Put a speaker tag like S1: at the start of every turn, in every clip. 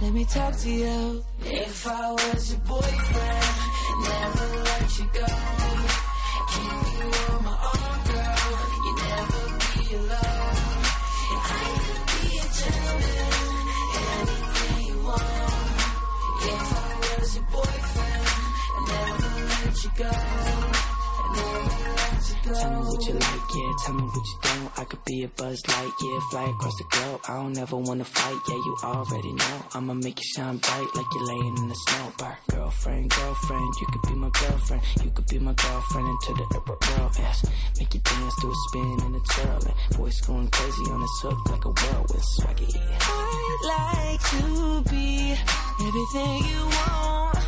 S1: let me talk to you. If I was your boyfriend, never let you go. Keep you on my arm, girl. You never be alone. I could be a gentleman, anything you want. If I was your boyfriend, never let you go. Tell me what you like, yeah. Tell me what you don't. I could be a buzz light, yeah. Fly across the globe. I don't ever wanna fight, yeah. You already know. I'ma make you shine bright like you're laying in the snow. Bar. Girlfriend, girlfriend, you could be my girlfriend. You could be my girlfriend into the upper world. Make you dance to a spin and a twirl. And voice going crazy on this hook like a whirlwind swaggy. I'd like to be everything you want.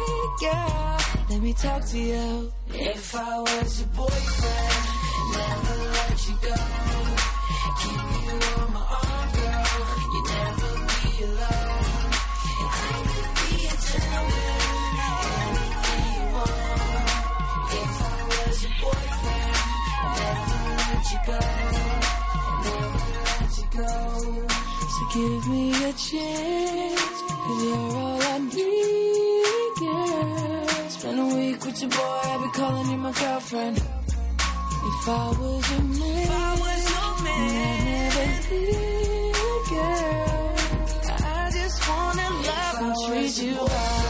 S1: Hey girl, let me talk to you. If I was your boyfriend, never let you go. Keep you on my arm, girl. You never be alone. I could be a gentleman, anything you want. If I was your boyfriend, never let you go. Never let you go. So give me a chance, cause you're all I need, girl. Spend a week with your boy, I'll be calling you my girlfriend. If I was your man, if I was your man, I'd never leave, girl. I just wanna love and treat you right.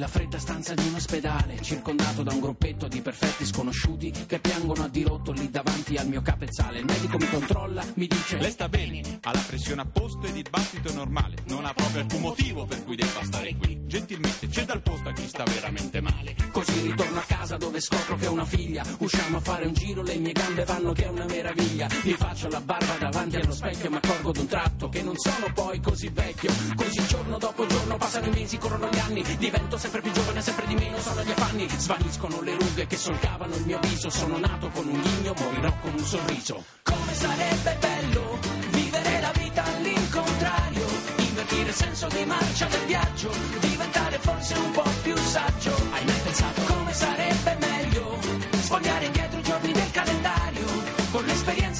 S2: nella fredda stanza di un ospedale, circondato da un gruppetto di perfetti sconosciuti che piangono a dirotto lì davanti al mio capezzale. Il medico mi controlla, mi dice
S3: Lei sta bene, ha la pressione a posto ed il battito normale. Non ha proprio alcun motivo per cui debba stare qui. Gentilmente, c'è dal posto a chi sta veramente
S2: dove scopro che ho una figlia. Usciamo a fare un giro, le mie gambe vanno che è una meraviglia. Mi faccio la barba davanti allo specchio mi accorgo d'un tratto che non sono poi così vecchio. Così giorno dopo giorno passano i mesi, corrono gli anni. Divento sempre più giovane, sempre di meno sono gli affanni. Svaniscono le rughe che solcavano il mio viso. Sono nato con un ghigno, morirò con un sorriso. Come sarebbe bello vivere la vita all'incontrario. Invertire il senso di marcia del viaggio, diventare forse un po' più saggio.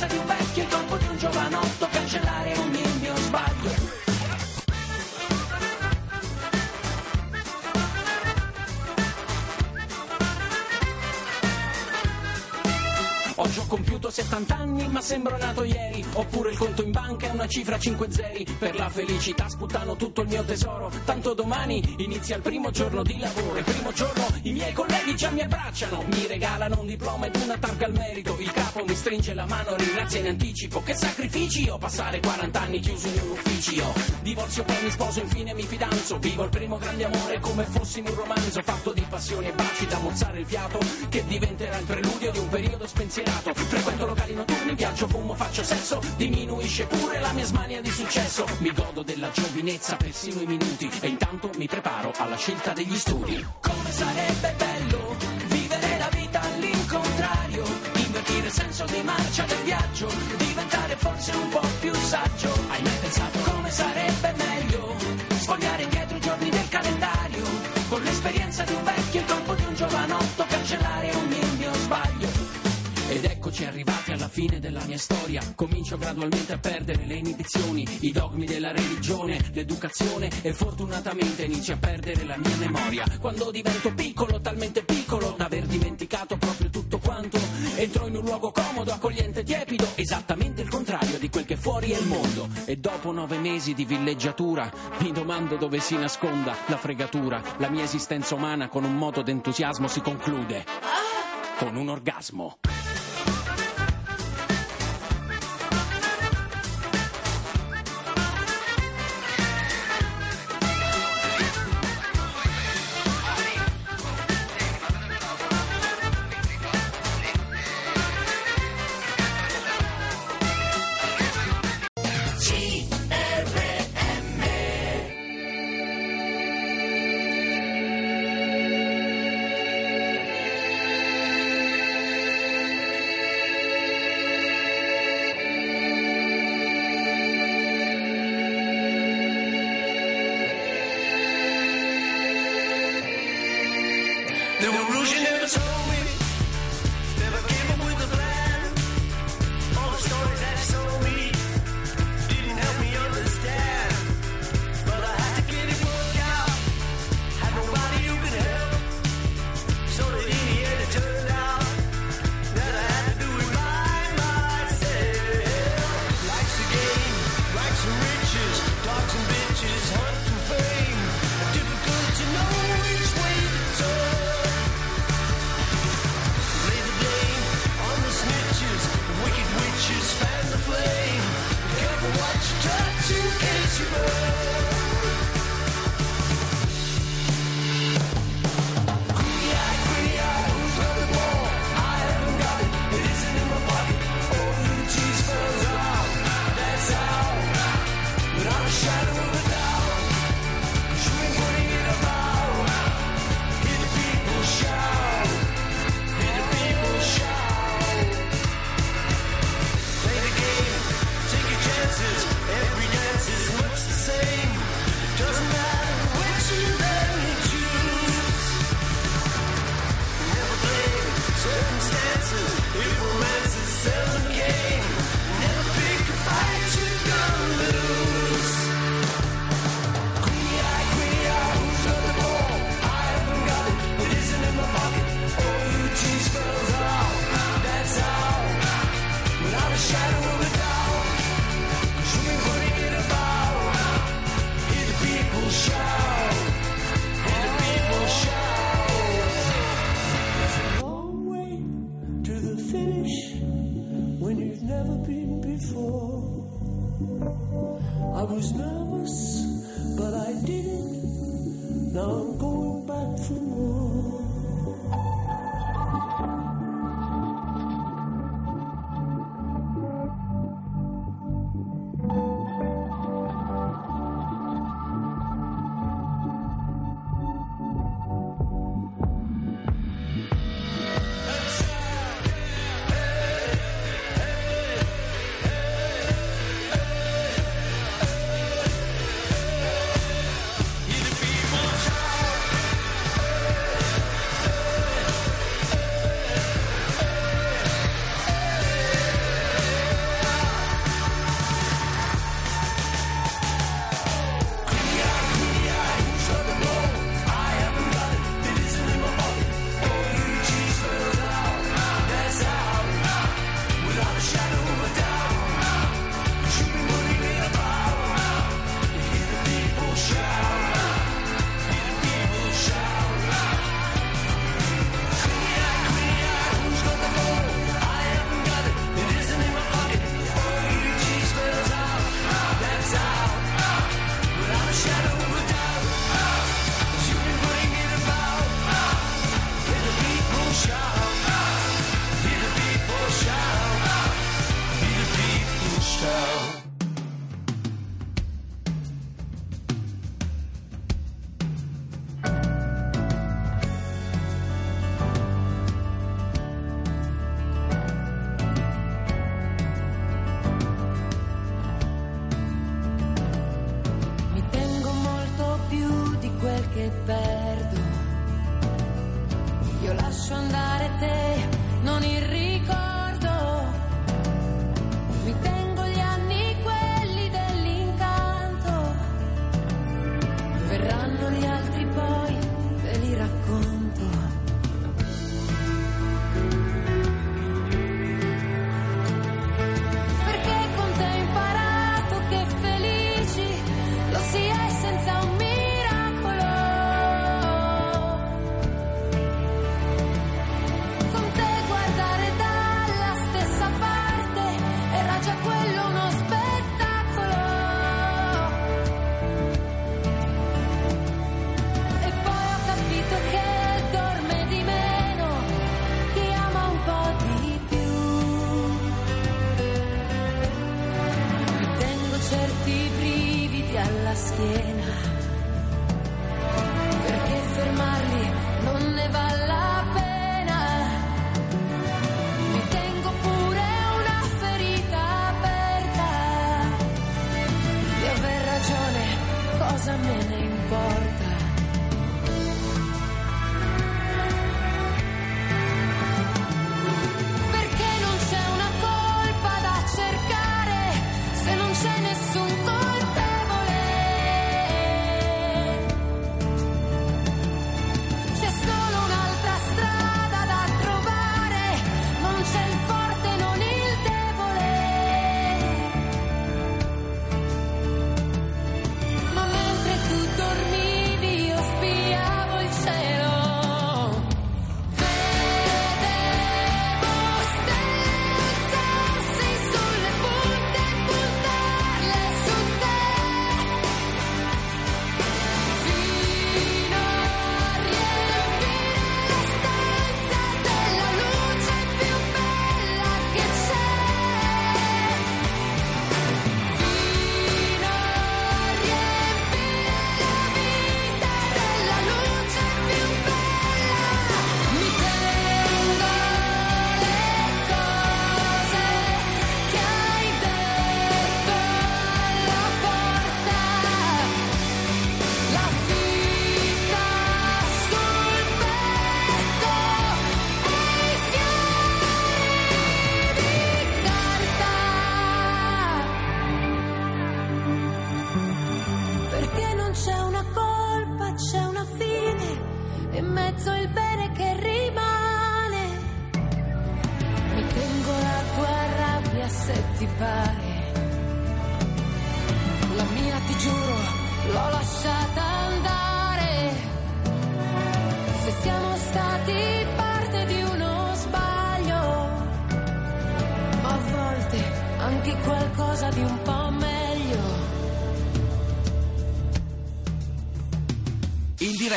S2: Di un vecchio il corpo di un giovanotto, cancellare compiuto 70 anni ma sembro nato ieri. Oppure il conto in banca è una cifra a 5 zeri. Per la felicità sputtano tutto il mio tesoro. Tanto domani inizia il primo giorno di lavoro. Il primo giorno i miei colleghi già mi abbracciano. Mi regalano un diploma ed una targa al merito. Il capo mi stringe la mano, ringrazia in anticipo. Che sacrifici ho passare 40 anni chiuso in un ufficio? Divorzio poi mi sposo, infine mi fidanzo. Vivo il primo grande amore come fossi in un romanzo Fatto di passioni e baci da mozzare il fiato Che diventerà il preludio di un periodo spensierato Frequento locali notturni, viaggio, fumo, faccio sesso, diminuisce pure la mia smania di successo. Mi godo della giovinezza, persino i minuti, e intanto mi preparo alla scelta degli studi. Come sarebbe bello vivere la vita all'incontrario,
S4: invertire senso di marcia del viaggio, diventare forse un po' amici arrivati alla fine della mia storia comincio gradualmente a perdere le inibizioni i dogmi della religione l'educazione e fortunatamente inizio a perdere la mia memoria. Quando divento piccolo talmente piccolo da aver dimenticato proprio tutto quanto entro in un luogo comodo accogliente tiepido esattamente il contrario di quel che fuori è il mondo. E dopo nove mesi di villeggiatura mi domando dove si nasconda la fregatura. La mia esistenza umana con un moto d'entusiasmo si conclude. Con un orgasmo.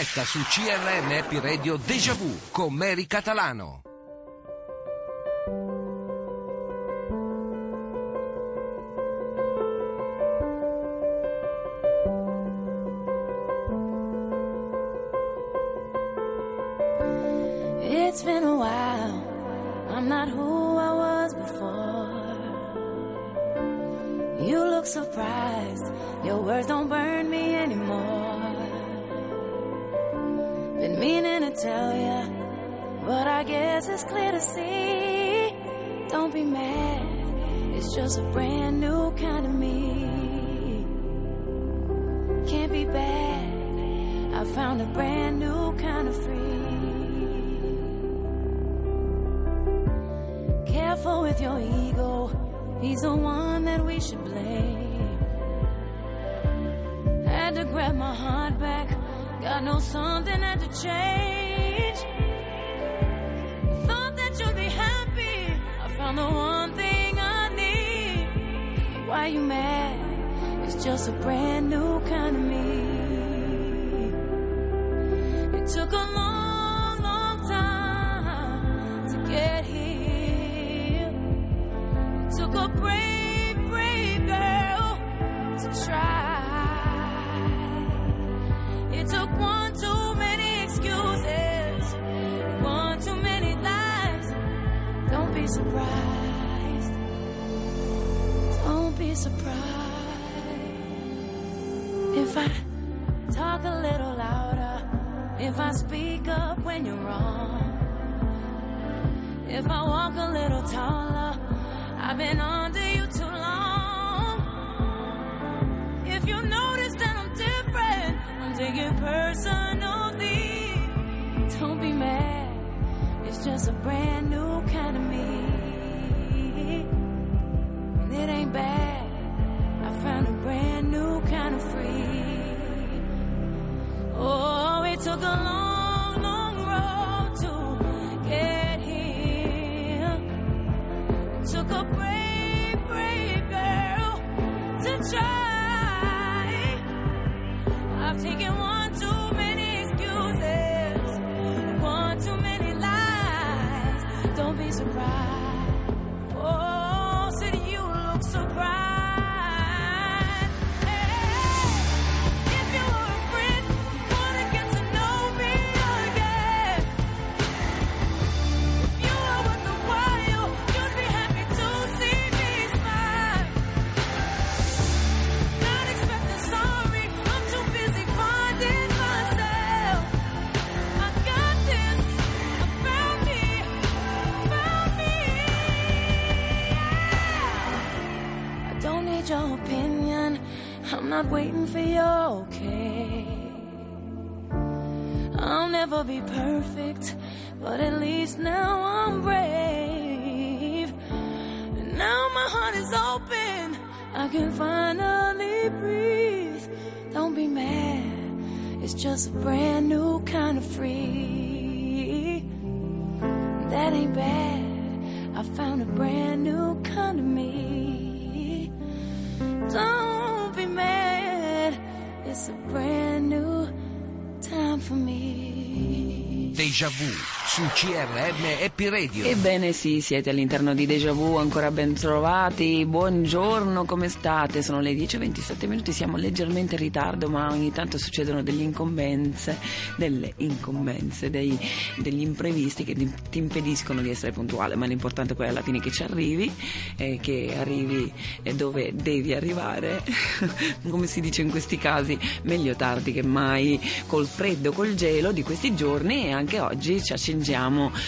S5: Diretta su CRM Happy Radio Deja Vu con Mary Catalano.
S6: It's been a while. I'm not who I was before. You look surprised. Your words don't burn me anymore. Been meaning to tell ya, but I guess it's clear to see. Don't be mad. It's just a brand new kind of me. Can't be bad. I found a brand new kind of free. Careful with your ego, he's the one that we should blame. Had to grab my heart back, God knows something had to change. Thought that you'd be happy, I found the one thing I need. Why you mad? It's just a brand new kind of me. It took a long, surprised. Don't be surprised if I talk a little louder, if I speak up when you're wrong. If I walk a little taller, I've been under you too long. If you notice that I'm different, I'm taking it personally. Don't be mad, it's just a brand new kind of it ain't bad, I found a brand new kind of free. Oh, it took a long, long road to get here. Took a brave, brave girl to try. I've taken one not waiting for your okay. I'll never be perfect, but at least now I'm brave. And now my heart is open, I can finally breathe. Don't be mad, it's just a brand new kind of free. That ain't bad, I found a brand new kind of me. Don't it's a brand new time for me.
S5: Deja vu su CRM Happy Radio.
S7: Ebbene sì, siete all'interno di Deja Vu, ancora ben trovati, buongiorno, come state? Sono le 10.27 minuti, siamo leggermente in ritardo ma ogni tanto succedono delle incombenze, delle incombenze, dei- degli imprevisti che ti, impediscono di essere puntuale, ma l'importante poi alla fine è che ci arrivi, eh, che arrivi eh, dove devi arrivare, come si dice in questi casi, meglio tardi che mai, col freddo, col gelo di questi giorni e anche oggi ci accingiamo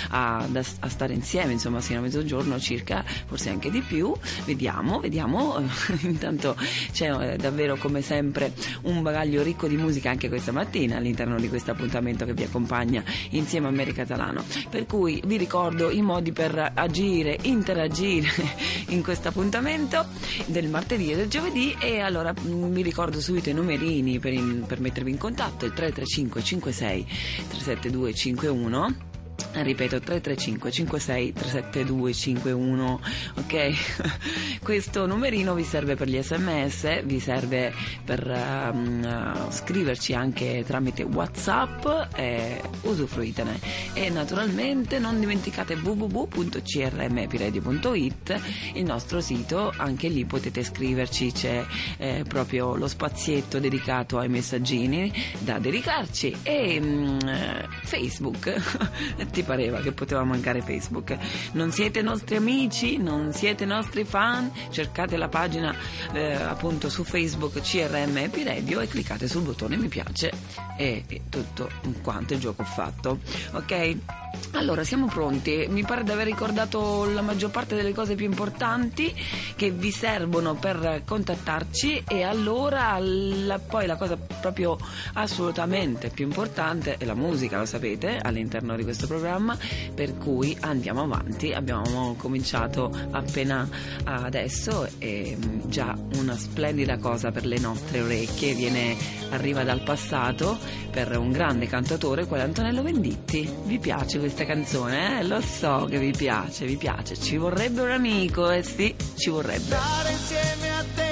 S7: a, a stare insieme, insomma, fino a mezzogiorno circa, forse anche di più. Vediamo, vediamo. Intanto c'è eh, davvero come sempre un bagaglio ricco di musica anche questa mattina all'interno di questo appuntamento che vi accompagna insieme a Mary Catalano. Per cui vi ricordo i modi per agire, interagire in questo appuntamento del martedì e del giovedì e allora mm, vi ricordo subito i numerini per, in- per mettervi in contatto, il 335 56 372 51 Ripeto 335 56 372 51 ok? Questo numerino vi serve per gli sms vi serve per ehm, eh, scriverci anche tramite whatsapp e usufruitene. E naturalmente non dimenticate www.crmpiradio.it il nostro sito anche lì potete scriverci c'è eh, proprio lo spazietto dedicato ai messaggini da dedicarci e eh, facebook ti pareva che poteva mancare Facebook. Non siete nostri amici, non siete nostri fan, cercate la pagina eh, appunto su Facebook CRM Happy Radio e cliccate sul bottone mi piace e, tutto quanto il gioco fatto. Ok? Allora, siamo pronti. Mi pare di aver ricordato la maggior parte delle cose più importanti che vi servono per contattarci e allora la- poi la cosa proprio assolutamente più importante è la musica, lo sapete, all'interno di questo programma, per cui andiamo avanti. Abbiamo cominciato appena adesso e mm, già una splendida cosa per le nostre orecchie, viene arriva dal passato per un grande cantatore quale Antonello Venditti. Vi piace questa canzone? Eh? Lo so che vi piace, vi piace. Ci vorrebbe un amico, eh sì, ci vorrebbe.
S8: Stare insieme a te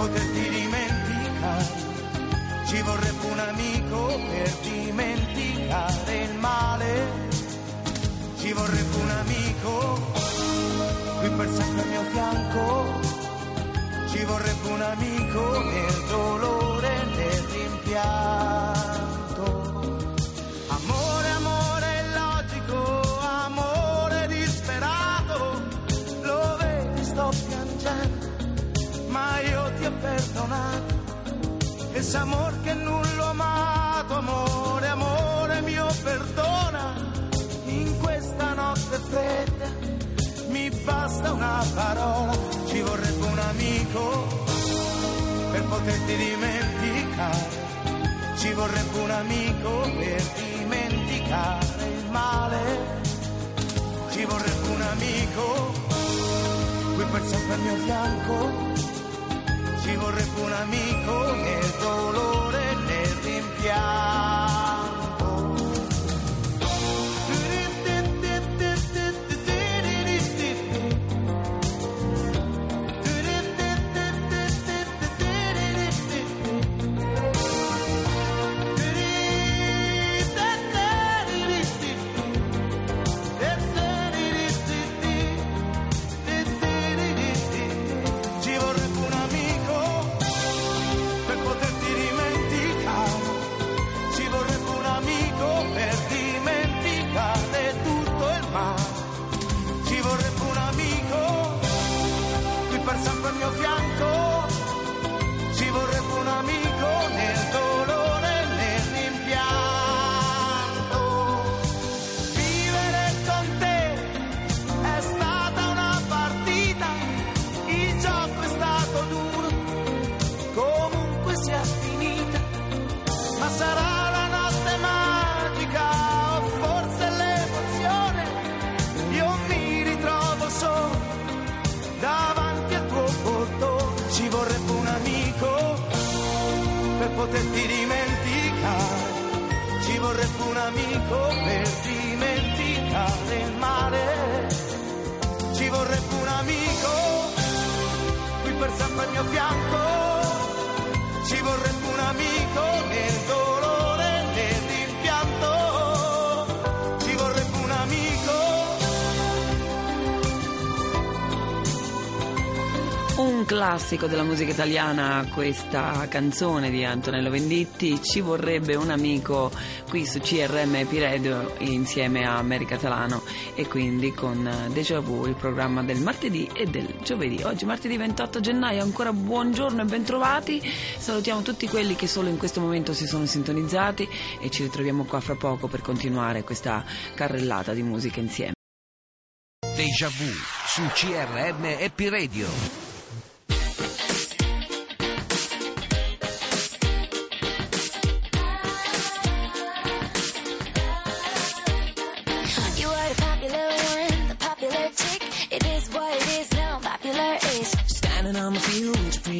S8: poterti dimenticare. Ci vorrebbe un amico per dimenticare il male. Ci vorrebbe un amico qui per sempre al mio fianco. Ci vorrebbe un amico nel dolore nel rimpianto. Perdonato ese amor che nullo amato, amore, amore mio, perdona. In questa notte fredda mi basta una parola, ci vorrebbe un amico per poterti dimenticare. Ci vorrebbe un amico per dimenticare il male. Ci vorrebbe un amico qui per sempre al mio fianco ci vorrebbe un amico nel dolore nel rimpianto. Poterti dimenticare, ci vorrebbe un amico per dimenticare il male, ci vorrebbe un amico qui per sempre al mio fianco, ci vorrebbe
S7: classico della musica italiana, questa canzone di Antonello Venditti, ci vorrebbe un amico qui su CRM Epiredio insieme a Mary Catalano e quindi con Deja Vu, il programma del martedì e del giovedì. Oggi martedì 28 gennaio, ancora buongiorno e bentrovati, salutiamo tutti quelli che solo in questo momento si sono sintonizzati e ci ritroviamo qua fra poco per continuare questa carrellata di musica insieme.
S9: Deja Vu su CRM Happy Radio.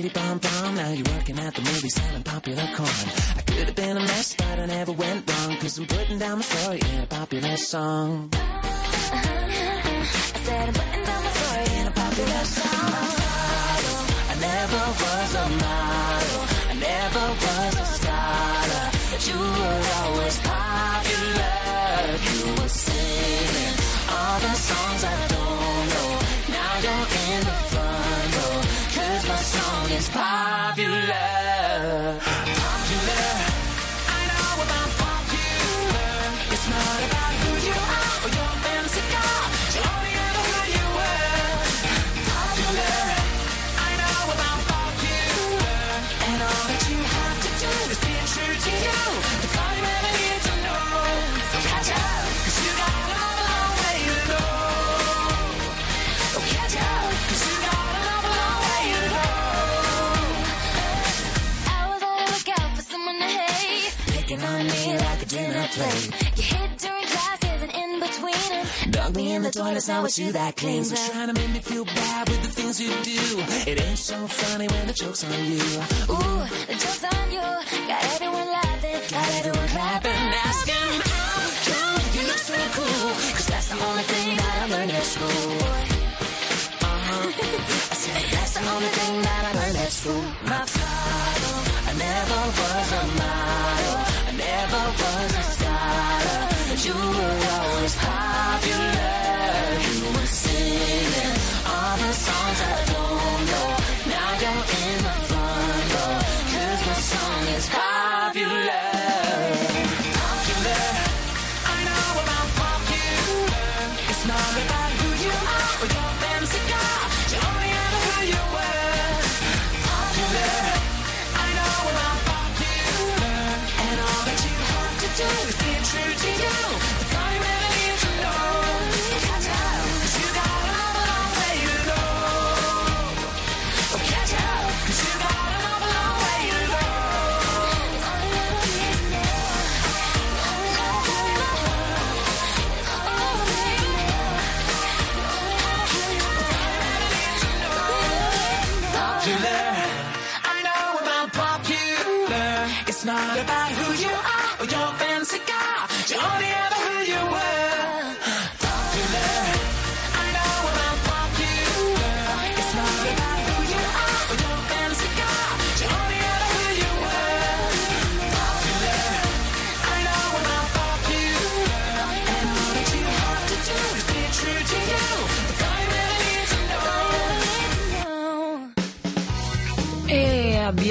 S10: Pretty pom pom. Now you're working at the movie selling popular corn. I could have been a mess, but I never went wrong. Cause I'm putting down my story in a popular song.
S11: I said I'm putting down my story in a popular song.
S10: I never was a model. I never was a scholar. But you were always popular. You were singing all the songs I is popular. Plate.
S11: You hid during classes and in between. And
S10: Dug me in the toilet, now it's you that cleans. Was trying to make me feel bad with the things you do. It ain't so funny when the joke's on you.
S11: ooh, the joke's on you. Got everyone laughing, got everyone clapping.
S10: Asking how come you look so cool? Cause that's the only thing that I learned at school. Uh-huh. I said that's the only thing that I learned at school. My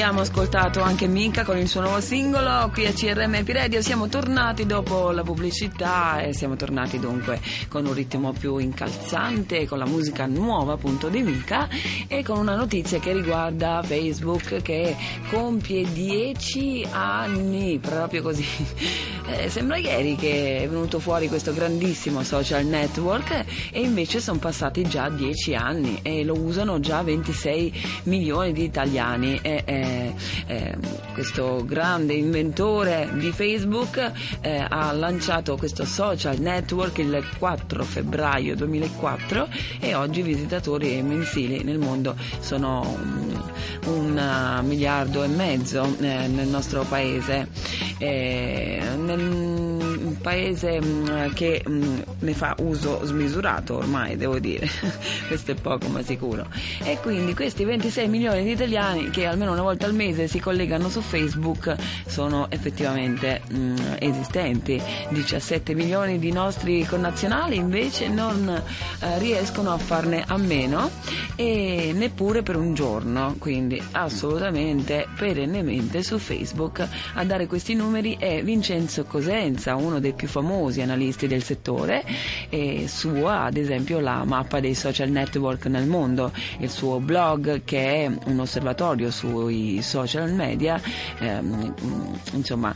S7: abbiamo ascoltato anche Minka con il suo nuovo singolo qui a CRM Happy Radio. Siamo tornati dopo la pubblicità e siamo tornati dunque con un ritmo più incalzante, con la musica nuova appunto di Minka e con una notizia che riguarda Facebook che compie 10 anni, proprio così. Eh, sembra ieri che è venuto fuori questo grandissimo social network e invece sono passati già 10 anni e lo usano già 26 milioni di italiani. E, e, e, questo grande inventore di Facebook eh, ha lanciato questo social network il 4 febbraio 2004 e oggi i visitatori mensili nel mondo sono un, un miliardo e mezzo eh, nel nostro paese. Eh, nel Um, un paese mh, che mh, ne fa uso smisurato ormai, devo dire, questo è poco ma sicuro. E quindi questi 26 milioni di italiani che almeno una volta al mese si collegano su Facebook sono effettivamente mh, esistenti. 17 milioni di nostri connazionali invece non eh, riescono a farne a meno e neppure per un giorno, quindi assolutamente perennemente su Facebook a dare questi numeri è Vincenzo Cosenza, uno dei più famosi analisti del settore, e sua ad esempio la mappa dei social network nel mondo, il suo blog che è un osservatorio sui social media, ehm, insomma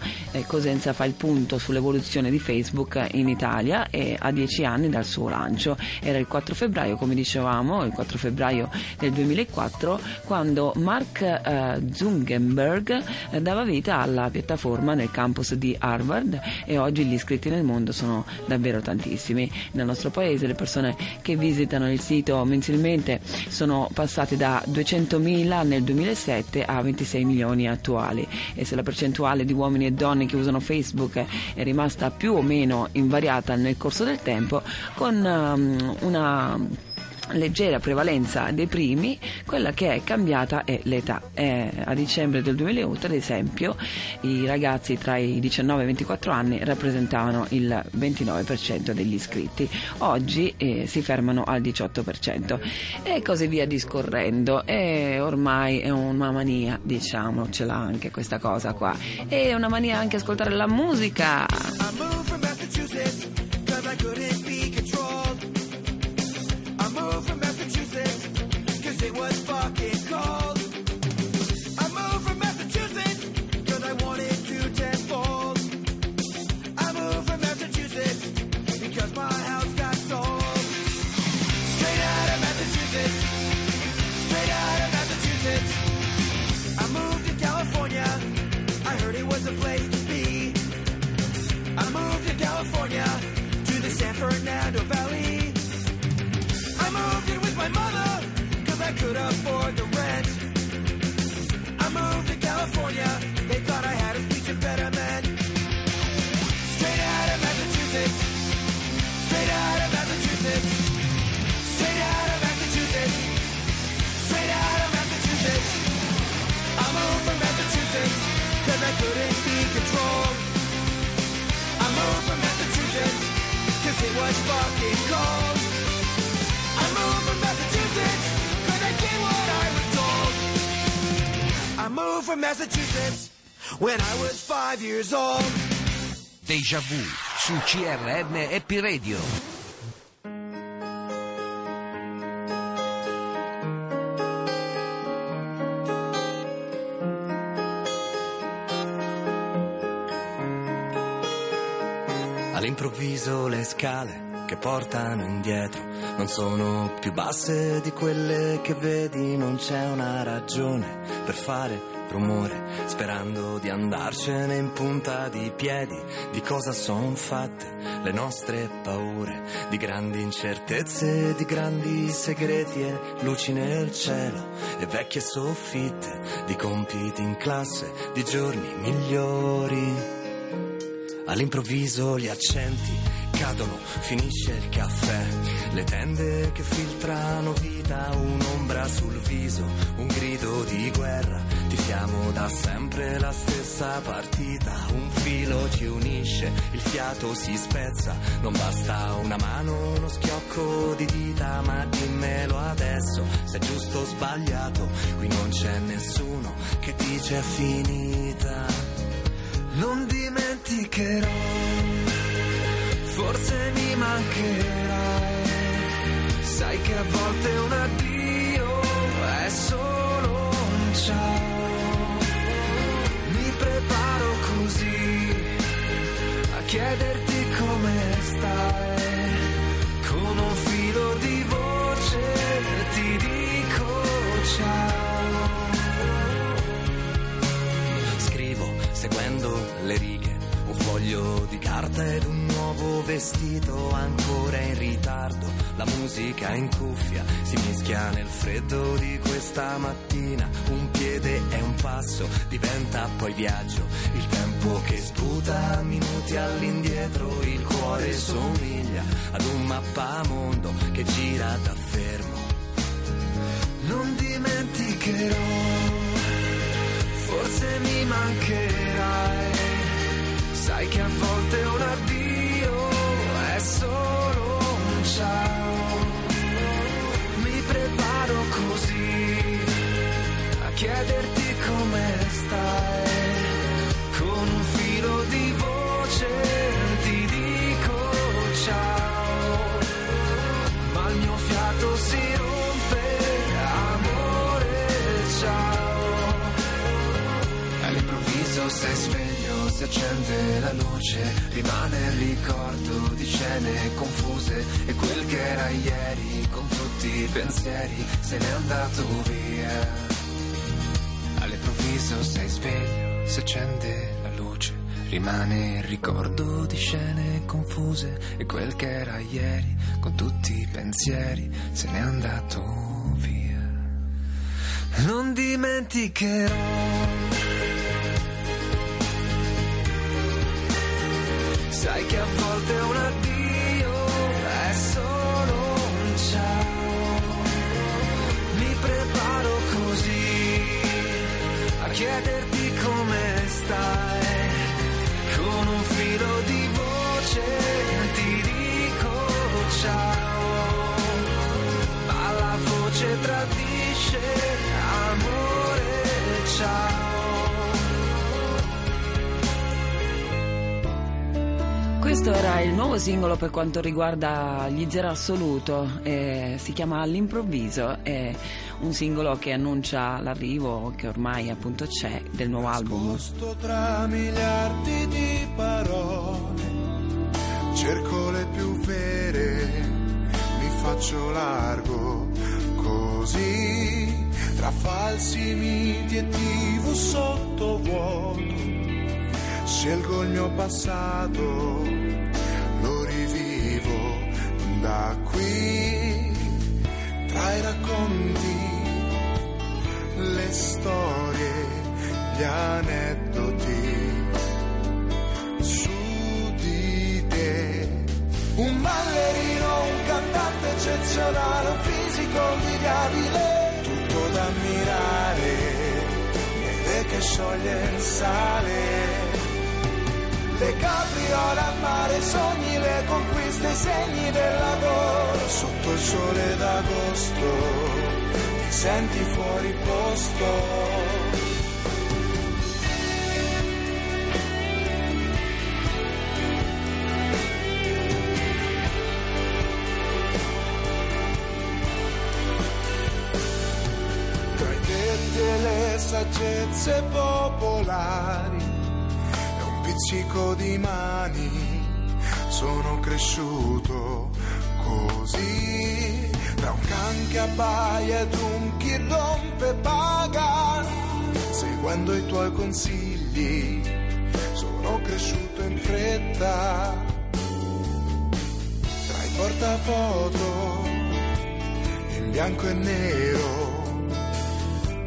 S7: Cosenza fa il punto sull'evoluzione di Facebook in Italia e a dieci anni dal suo lancio. Era il 4 febbraio, come dicevamo, il 4 febbraio del 2004, quando Mark eh, Zuckerberg eh, dava vita alla piattaforma nel campus di Harvard e oggi gli iscritti nel mondo sono davvero tantissimi. Nel nostro paese le persone che visitano il sito mensilmente sono passate da 200.000 nel 2007 a 26 milioni attuali e se la percentuale di uomini e donne che usano Facebook è rimasta più o meno invariata nel corso del tempo con um, una leggera prevalenza dei primi, quella che è cambiata è l'età. Eh, a dicembre del 2008, ad esempio, i ragazzi tra i 19 e i 24 anni rappresentavano il 29% degli iscritti, oggi eh, si fermano al 18% e così via discorrendo. E ormai è una mania, diciamo, ce l'ha anche questa cosa qua. È una mania anche ascoltare la musica.
S4: Afford the rent. I moved to California. They thought I had a speech impediment. Straight out of Massachusetts. Straight out of Massachusetts. Straight out of Massachusetts. Straight out of Massachusetts. I moved from Massachusetts because I couldn't be controlled. I moved from Massachusetts Cause it was fucking cold I moved from what I was told I moved from Massachusetts When I was five years old
S9: Deja vu su CRM Happy Radio.
S12: All'improvviso le scale che portano indietro. Non sono più basse di quelle che vedi, non c'è una ragione per fare rumore, sperando di andarcene in punta di piedi, di cosa son fatte le nostre paure, di grandi incertezze, di grandi segreti e luci nel cielo e vecchie soffitte, di compiti in classe, di giorni migliori. All'improvviso gli accenti cadono, finisce il caffè, le tende che filtrano vita, un'ombra sul viso, un grido di guerra, tifiamo da sempre la stessa partita, un filo ci unisce, il fiato si spezza, non basta una mano, uno schiocco di dita, ma dimmelo adesso,
S13: se è giusto o sbagliato, qui non c'è nessuno che dice è finita. Non dimenticherò, forse mi mancherai. Sai che a volte un addio è solo un ciao. Mi preparo così a chiederti come stai. Con un filo di voce ti dico ciao. Scrivo seguendo le righe, un foglio di carta ed un nuovo vestito ancora in ritardo. La musica in cuffia si mischia nel freddo di questa mattina. Un piede e un passo diventa poi viaggio. Il tempo che sputa minuti all'indietro, il cuore somiglia ad un mappamondo che gira da fermo. Non dimenticherò, forse mi mancherai. Sai che a volte un è solo un ciao. Mi preparo così a chiederti come stai. Con un filo di voce ti dico ciao. Ma il mio fiato si rompe, amore, ciao. All'improvviso sei sveglio, si accende la luce, rimane il ricordo di scene confuse e quel che era ieri con tutti i pensieri se n'è andato via. All'improvviso sei sveglio, si accende la luce, rimane il ricordo di scene confuse e quel che era ieri con tutti i pensieri se n'è andato via. Non dimenticherò Sai che a volte un
S7: Questo era il nuovo singolo per quanto riguarda gli Zero Assoluto, eh, si chiama All'improvviso, è un singolo che annuncia l'arrivo, che ormai appunto c'è, del nuovo album.
S14: Tra miliardi di parole, cerco le più vere, mi faccio largo così, tra falsi miti e TV sottovuoto, scelgo il mio passato, da qui, tra i racconti, le storie, gli aneddoti su di te. Un ballerino, un cantante eccezionale, un fisico invidiabile, tutto da ammirare, niente che scioglie il sale. Le capriole al mare, sogni, le conquiste, i segni del lavoro, sotto il sole d'agosto, ti senti fuori posto. Tra i detti e le saggezze popolari un pizzico di mani. Sono cresciuto così. Tra un can che abbaia ed un chi rompe paga. Seguendo i tuoi consigli sono cresciuto in fretta. Tra i portafoto in bianco e nero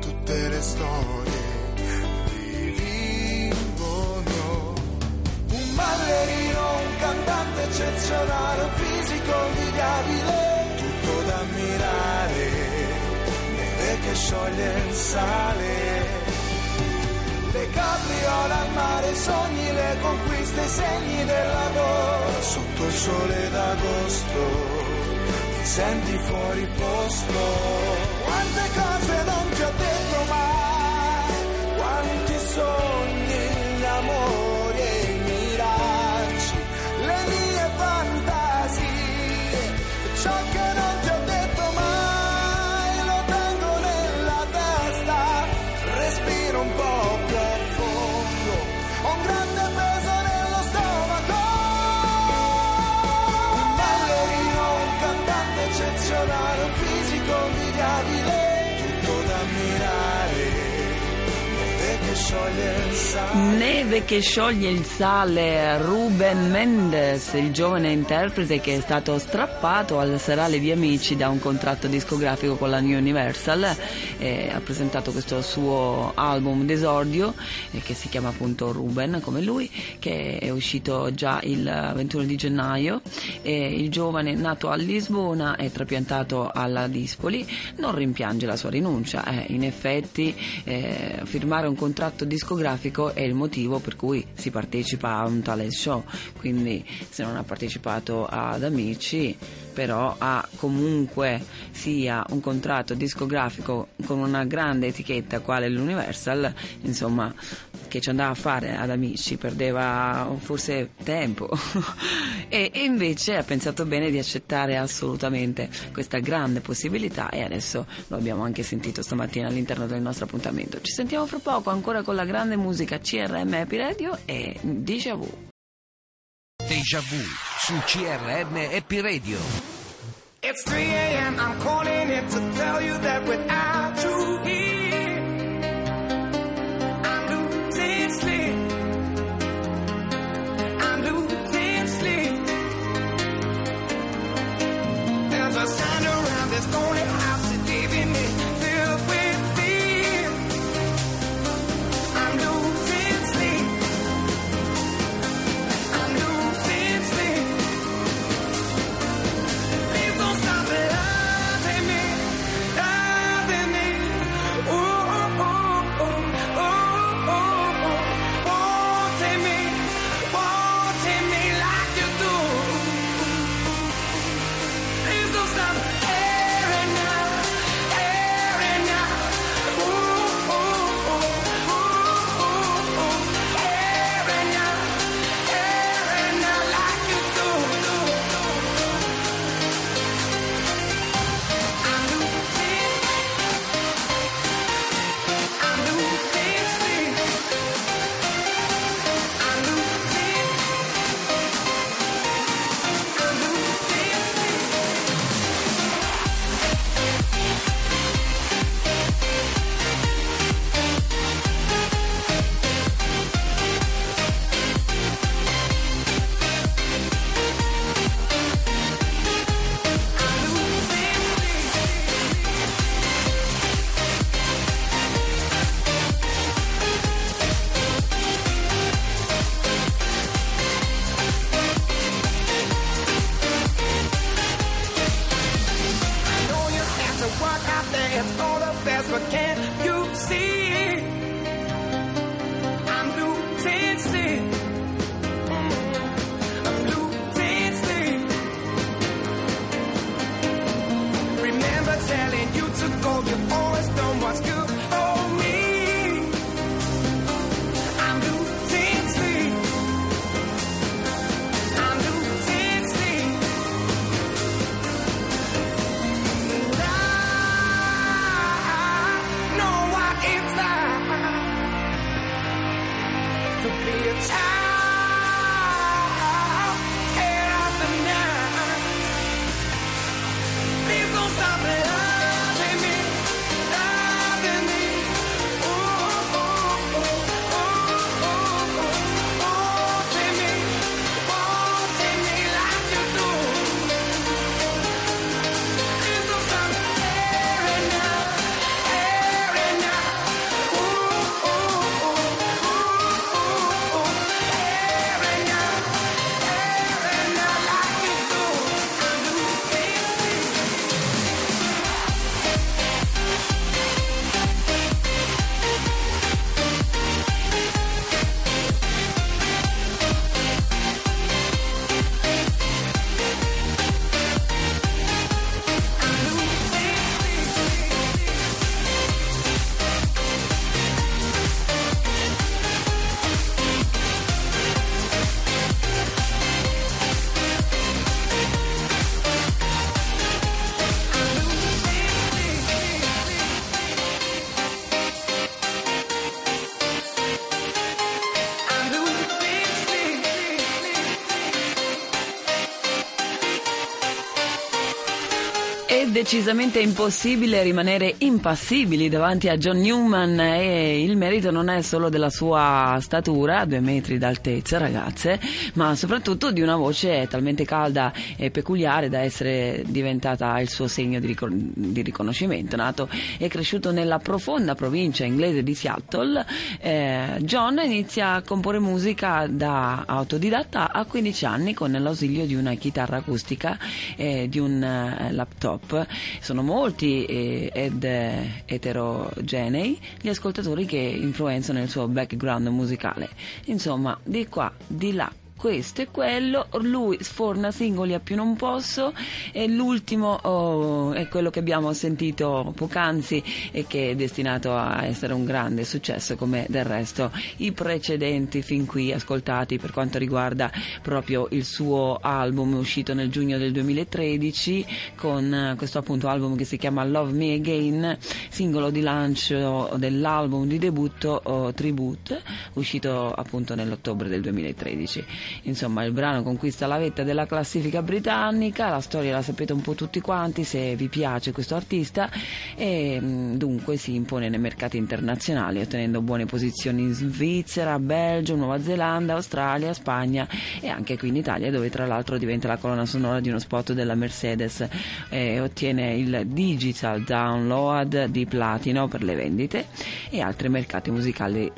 S14: tutte le storie eccezionale, fisico invidiabile, tutto da ammirare, neve che scioglie il sale. Le capriole al mare, sogni, le conquiste, i segni del lavoro, sotto il sole d'agosto, ti senti fuori posto.
S15: quante cose non ti ho detto
S7: Neve che scioglie il sale, Ruben Mendes, il giovane interprete che è stato strappato al serale di amici da un contratto discografico con la New Universal, eh, ha presentato questo suo album d'esordio eh, che si chiama appunto Ruben come lui, che è uscito già il 21 di gennaio. E il giovane nato a Lisbona e trapiantato alla Dispoli non rimpiange la sua rinuncia, eh, in effetti eh, firmare un contratto discografico è il motivo per cui si partecipa a un talent show, quindi se non ha partecipato ad Amici però ha comunque sia un contratto discografico con una grande etichetta quale l'Universal, insomma che ci andava a fare ad Amici, perdeva forse tempo e, e invece ha pensato bene di accettare assolutamente questa grande possibilità e adesso lo abbiamo anche sentito stamattina all'interno del nostro appuntamento. Ci sentiamo fra poco ancora con la grande musica CRM Happy Radio e Déjà Vu.
S9: Déjà Vu su CRM Happy Radio.
S15: It's 3 a.m. I'm calling it to tell you that without you I stand around, this only
S7: decisamente impossibile rimanere impassibili davanti a John Newman e il merito non è solo della sua statura, due metri d'altezza ragazze, ma soprattutto di una voce talmente calda e peculiare da essere diventata il suo segno di, ricon- di riconoscimento. Nato e cresciuto nella profonda provincia inglese di Seattle, eh, John inizia a comporre musica da autodidatta a 15 anni con l'ausilio di una chitarra acustica e di un eh, laptop. Sono molti eh, ed eh, eterogenei gli ascoltatori che influenzano il suo background musicale. Insomma, di qua, di là questo e quello, lui sforna singoli a più non posso e l'ultimo oh, è quello che abbiamo sentito poc'anzi e che è destinato a essere un grande successo come del resto i precedenti fin qui ascoltati per quanto riguarda proprio il suo album uscito nel giugno del 2013 con questo appunto album che si chiama Love Me Again, singolo di lancio dell'album di debutto oh, Tribute uscito appunto nell'ottobre del 2013. Insomma, il brano conquista la vetta della classifica britannica, la storia la sapete un po' tutti quanti se vi piace questo artista e mh, dunque si impone nei mercati internazionali ottenendo buone posizioni in Svizzera, Belgio, Nuova Zelanda, Australia, Spagna e anche qui in Italia dove tra l'altro diventa la colonna sonora di uno spot della Mercedes e ottiene il digital download di platino per le vendite e altri mercati musicali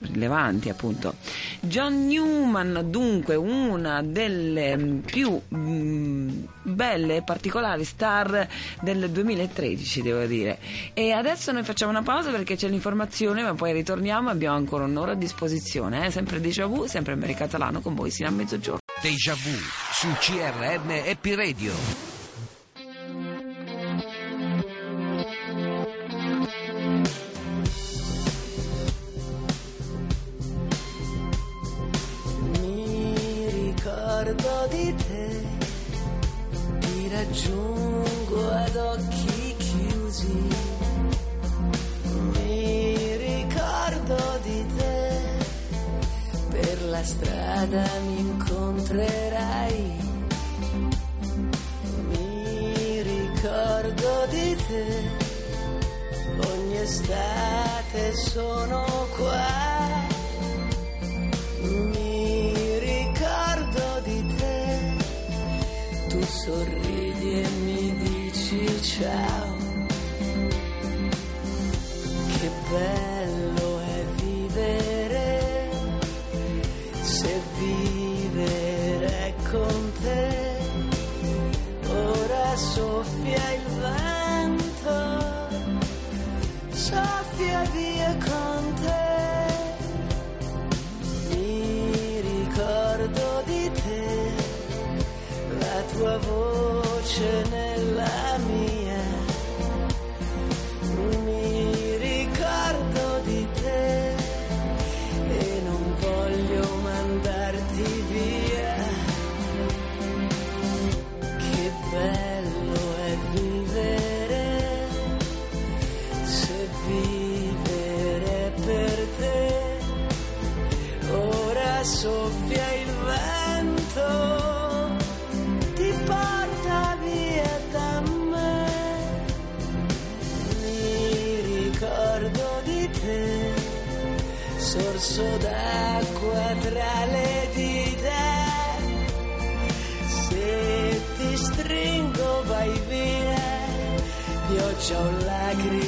S7: rilevanti appunto. John Newman dunque una delle mm, più mm, belle e particolari star del 2013 devo dire e adesso noi facciamo una pausa perché c'è l'informazione ma poi ritorniamo abbiamo ancora un'ora a disposizione eh? sempre Deja Vu sempre America Catalano con voi sino a mezzogiorno
S9: Deja Vu su CRM Happy Radio.
S6: Ti raggiungo ad occhi chiusi. Mi ricordo di te, per la strada mi incontrerai. Mi ricordo di te, ogni estate sono qua. Sorridi e mi dici ciao. Che bello è vivere, se vivere con te. Ora soffia il vento, soffia via con te. La sorso d'acqua tra le dita. Se ti stringo vai via, pioggia o lacrima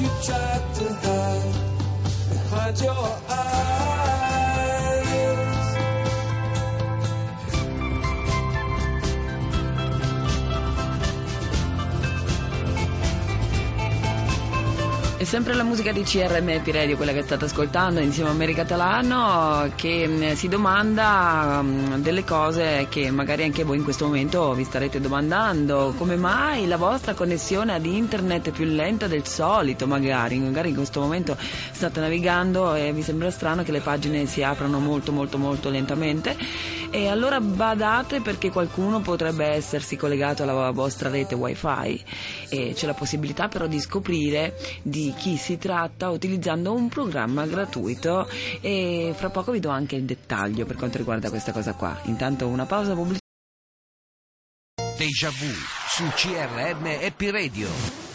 S16: you tried to hide behind your eyes.
S7: Sempre la musica di CRM Radio, quella che state ascoltando insieme a Mary Catalano, che mh, si domanda mh, delle cose che magari anche voi in questo momento vi starete domandando. Come mai la vostra connessione ad internet è più lenta del solito? Magari, magari in questo momento state navigando e vi sembra strano che le pagine si aprano molto molto molto lentamente. E allora badate perché qualcuno potrebbe essersi collegato alla vostra rete wifi e c'è la possibilità però di scoprire di chi si tratta utilizzando un programma gratuito e fra poco vi do anche il dettaglio per quanto riguarda questa cosa qua. Intanto una pausa pubblicitaria.
S6: Deja vu su CRM Happy Radio.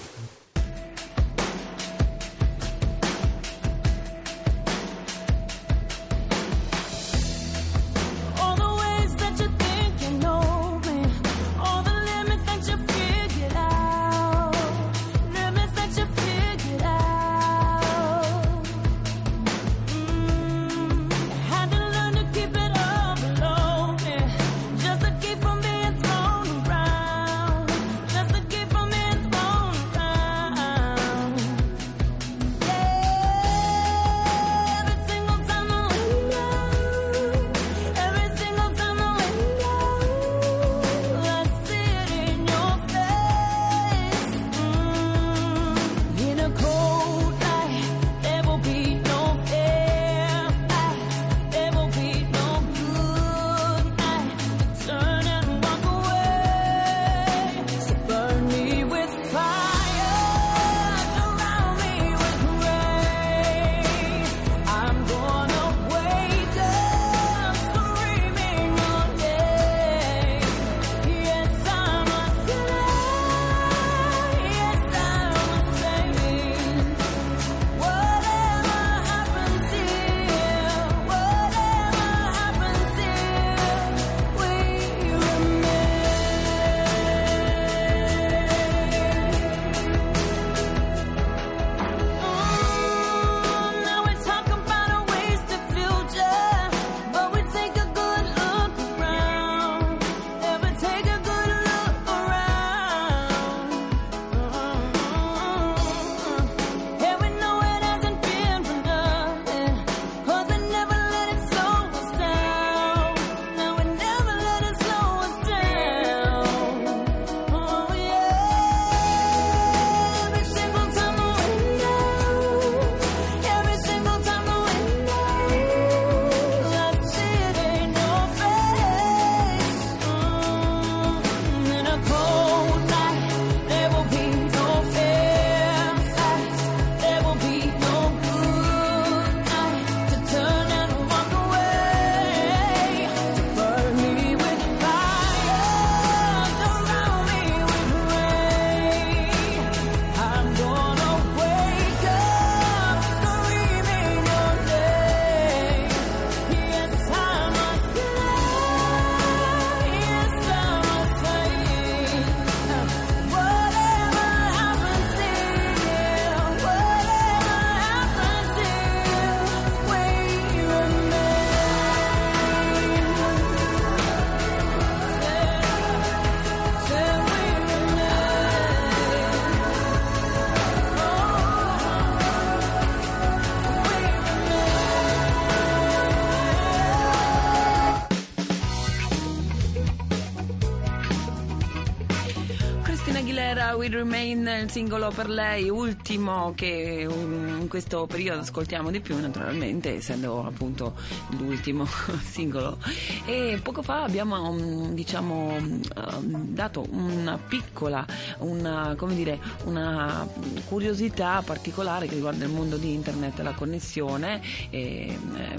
S7: Will Remain, il singolo per lei, ultimo che um, in questo periodo ascoltiamo di più, naturalmente, essendo appunto l'ultimo singolo. E poco fa abbiamo, um, diciamo, um, dato una piccola, una, dire, una curiosità particolare che riguarda il mondo di internet, la connessione. E, ehm,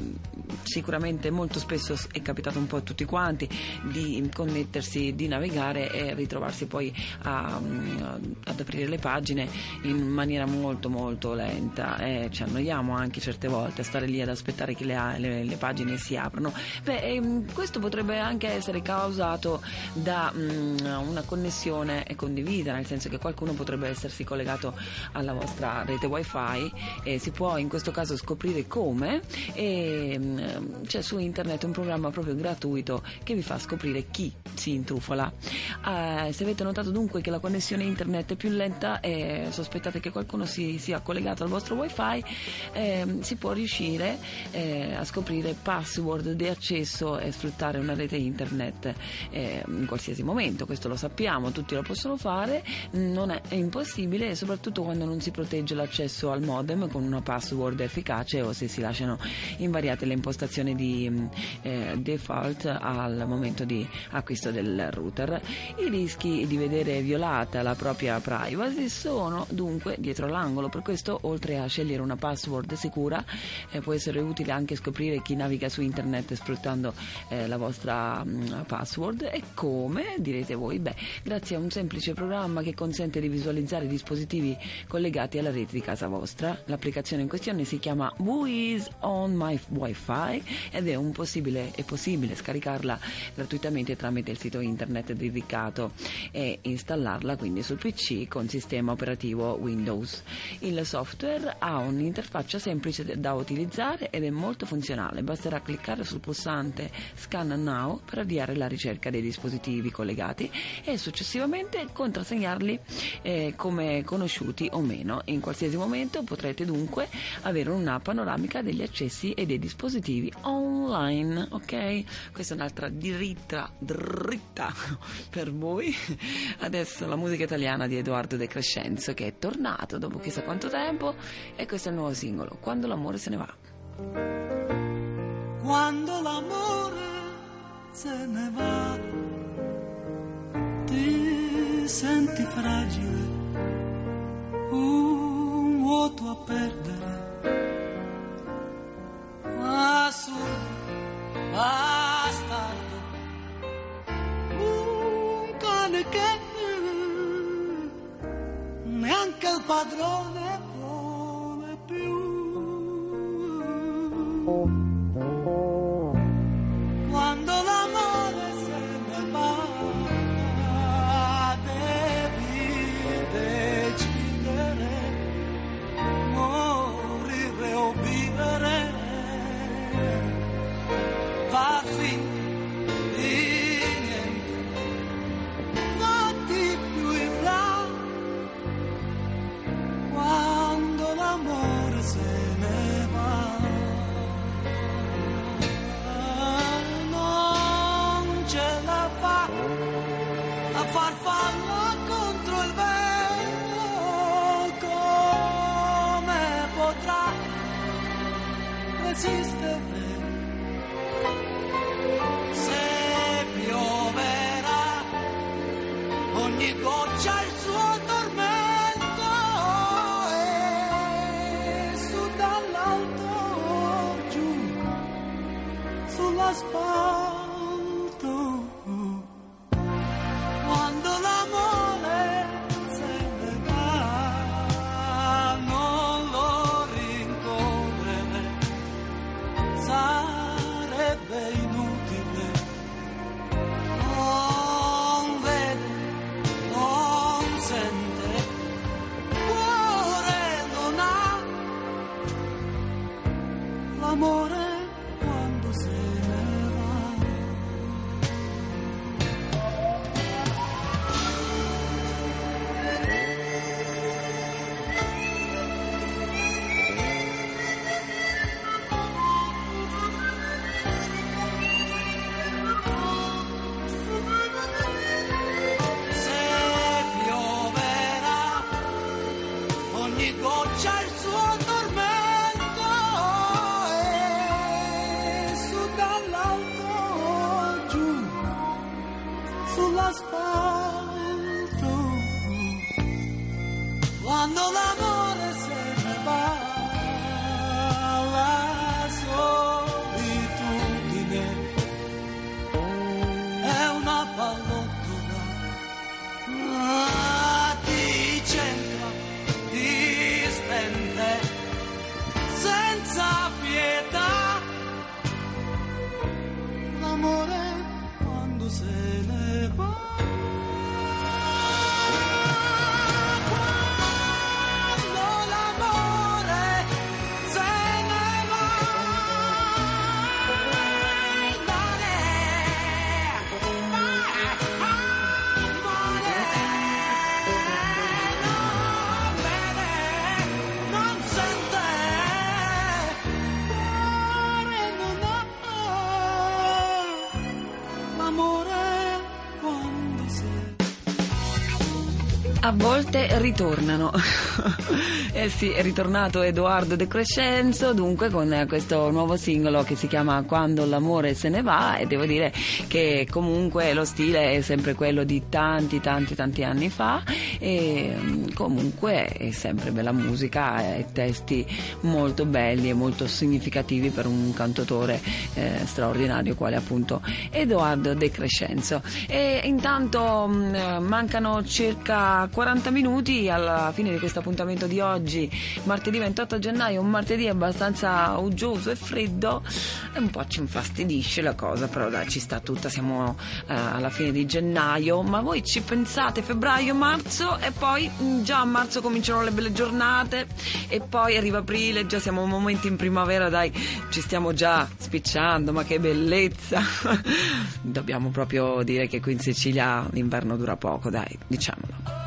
S7: sicuramente molto spesso è capitato un po' a tutti quanti di connettersi, di navigare e ritrovarsi poi a, mm, ad aprire le pagine in maniera molto molto lenta e ci annoiamo anche certe volte a stare lì ad aspettare che le, le- le pagine si aprano. Beh, ehm, questo potrebbe anche essere causato da mm, una connessione condivisa, nel senso che qualcuno potrebbe essersi collegato alla vostra rete wifi e si può in questo caso scoprire come e mm, c'è su internet un programma proprio gratuito che vi fa scoprire chi si intrufola. Eh, se avete notato dunque che la connessione internet è più lenta e sospettate che qualcuno si sia collegato al vostro wifi, ehm, si può riuscire eh, a scoprire password di accesso e sfruttare una rete internet eh, in qualsiasi momento. Questo lo sappiamo, tutti lo possono fare, non è, è impossibile soprattutto quando non si protegge l'accesso al modem con una password efficace o se si lasciano invariate le impostazioni di mh, eh, default al momento di acquisto del router. I rischi di vedere violata la propria privacy sono dunque dietro l'angolo, per questo oltre a scegliere una password sicura eh, può essere utile anche scoprire chi naviga su internet sfruttando eh, la vostra mh, password e come direte voi? Beh, grazie a un semplice programma che consente di visualizzare dispositivi collegati alla rete di casa vostra. L'applicazione in questione si chiama Who is on my Wi-Fi ed è, possibile, è possibile scaricarla gratuitamente tramite il sito internet dedicato e installarla quindi sul PC con sistema operativo Windows. Il software ha un'interfaccia semplice da utilizzare ed è molto funzionale. Basterà cliccare sul pulsante Scan Now per avviare la ricerca dei dispositivi collegati e successivamente contrassegnarli eh, come conosciuti o meno. In qualsiasi momento potrete dunque avere una panoramica degli accessi e dei dispositivi online, ok? Questa è un'altra dritta, dritta per voi. Adesso la musica italiana di Edoardo De Crescenzo che è tornato dopo chissà quanto tempo e questo è il nuovo singolo, Quando l'amore se ne va.
S17: Quando l'amore se ne va, ti senti fragile, un vuoto a perdere, assurdo, bastardo, un che neanche il padrone vuole più. Resistere se pioverà ogni goccia il suo tormento e su dall'alto giù sull'asfalto. Quando
S7: ritornano. Eh sì, è ritornato Edoardo De Crescenzo, dunque con questo nuovo singolo che si chiama Quando l'amore se ne va e devo dire che comunque lo stile è sempre quello di tanti tanti tanti anni fa e mm, comunque è sempre bella musica e testi molto belli e molto significativi per un cantautore eh, straordinario quale appunto Edoardo De Crescenzo. E intanto mh, eh, mancano circa 40 minuti alla fine di questo appuntamento di oggi, martedì 28 gennaio, un martedì abbastanza uggioso e freddo, e un po' ci infastidisce la cosa, però dai, ci sta tutta, siamo eh, alla fine di gennaio, ma voi ci pensate febbraio, marzo e poi mh, già a marzo cominciano le belle giornate e poi arriva aprile, già siamo a momenti in primavera, dai, ci stiamo già spicciando, ma che bellezza! Dobbiamo proprio dire che qui in Sicilia l'inverno dura poco, dai, diciamolo.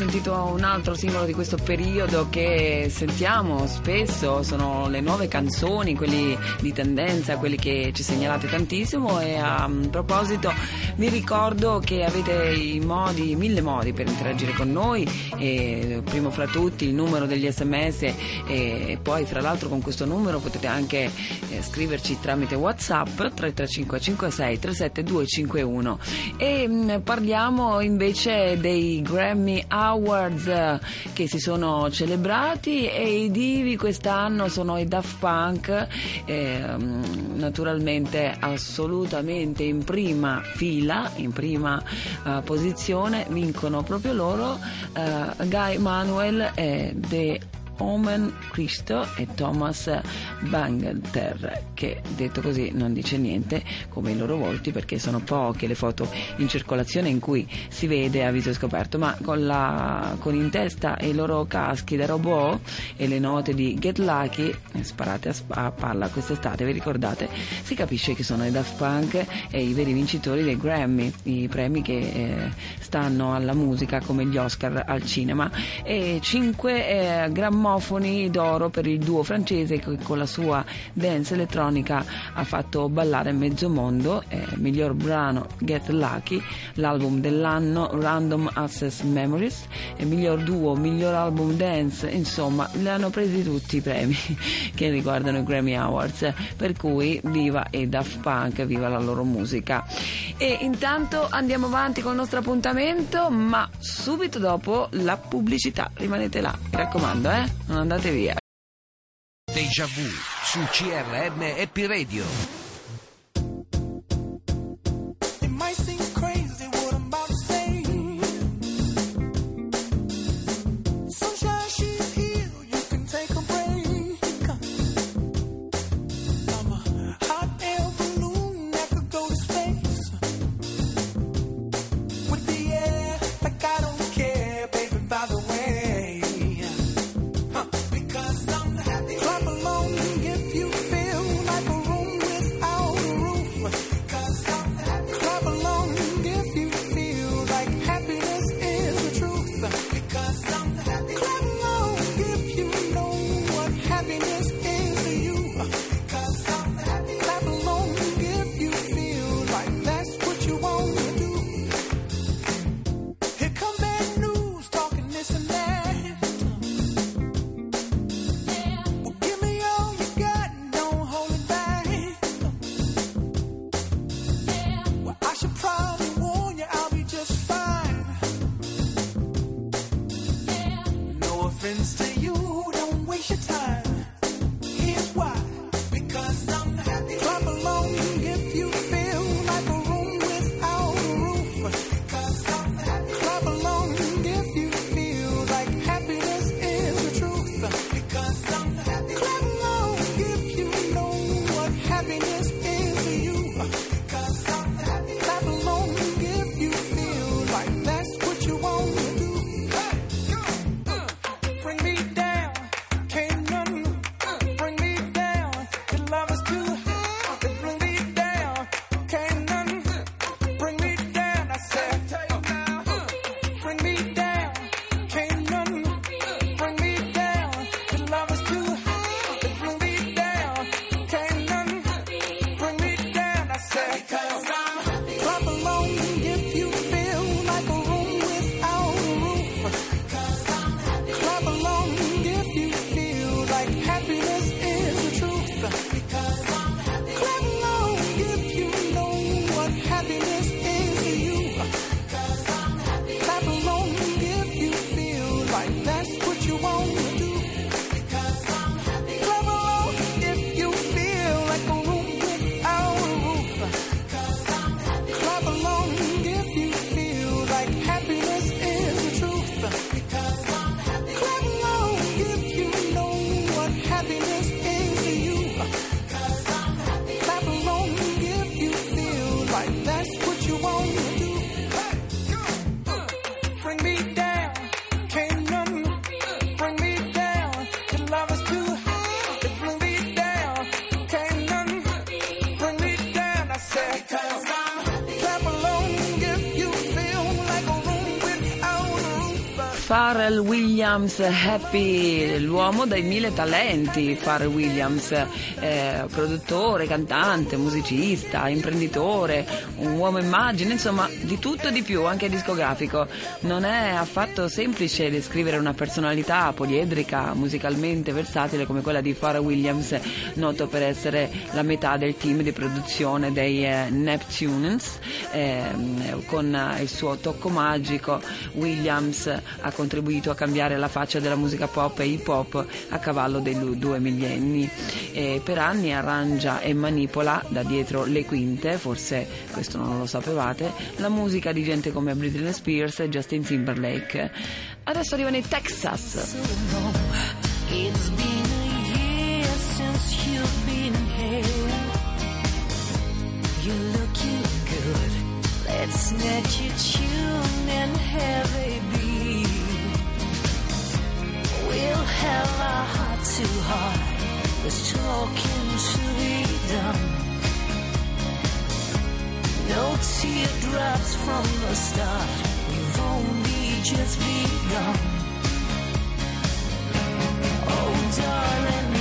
S7: Sentito un altro singolo di questo periodo che sentiamo spesso, sono le nuove canzoni, quelli di tendenza, quelli che ci segnalate tantissimo e a mm, proposito vi ricordo che avete modi, mille modi per interagire con noi, e primo fra tutti il numero degli sms e poi fra l'altro con questo numero potete anche eh, scriverci tramite whatsapp 335 56 37251 e mm, parliamo invece dei Grammy Awards eh, che si sono celebrati e i divi quest'anno sono i Daft Punk eh, mm, naturalmente assolutamente in prima fila in prima eh, posizione vincono proprio loro eh, Guy Manuel e The Omen Cristo e Thomas Bangalter che detto così non dice niente come i loro volti perché sono poche le foto in circolazione in cui si vede a viso scoperto ma con, la, con in testa i loro caschi da robot e le note di Get Lucky eh, sparate a, a palla quest'estate vi ricordate? Si capisce che sono i Daft Punk e i veri vincitori dei Grammy i premi che eh, stanno alla musica come gli Oscar al cinema. E cinque eh, grammofoni d'oro per il duo francese che con la sua dance elettronica ha fatto ballare mezzo mondo. Eh, miglior brano Get Lucky l'album dell'anno Random Access Memories. E miglior duo miglior album dance. Insomma li hanno presi tutti i premi che riguardano i Grammy Awards. Per cui viva i Daft Punk viva la loro musica. E intanto andiamo avanti con il nostro appuntamento ma subito dopo la pubblicità. Rimanete là mi raccomando eh non andate via
S5: Deja vu su CRM Happy Radio.
S7: Pharrell Williams Happy, l'uomo dai mille talenti, Pharrell Williams, eh, produttore, cantante, musicista, imprenditore, un uomo immagine, insomma di tutto e di più, anche discografico. Non è affatto semplice descrivere una personalità poliedrica, musicalmente versatile come quella di Pharrell Williams, noto per essere la metà del team di produzione dei eh, Neptunes, ehm, con eh, il suo tocco magico Williams ha contribuito a cambiare la faccia della musica pop e hip hop a cavallo dei due millenni. E per anni arrangia e manipola da dietro le quinte, forse questo non lo sapevate, la musica di gente come Britney Spears e Justin Timberlake. Adesso arrivano i Texas.
S6: Let's snatch your tune and have a We'll have a heart to heart. There's talking to be done. No teardrops from the start. We've only just begun. Oh, darling,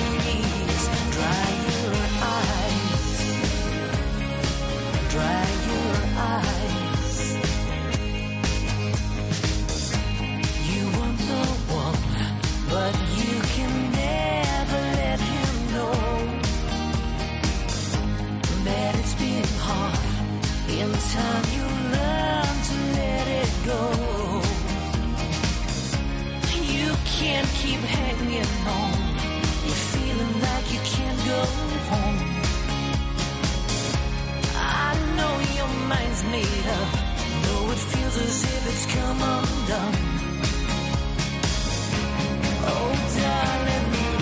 S6: come undone. Oh, darling,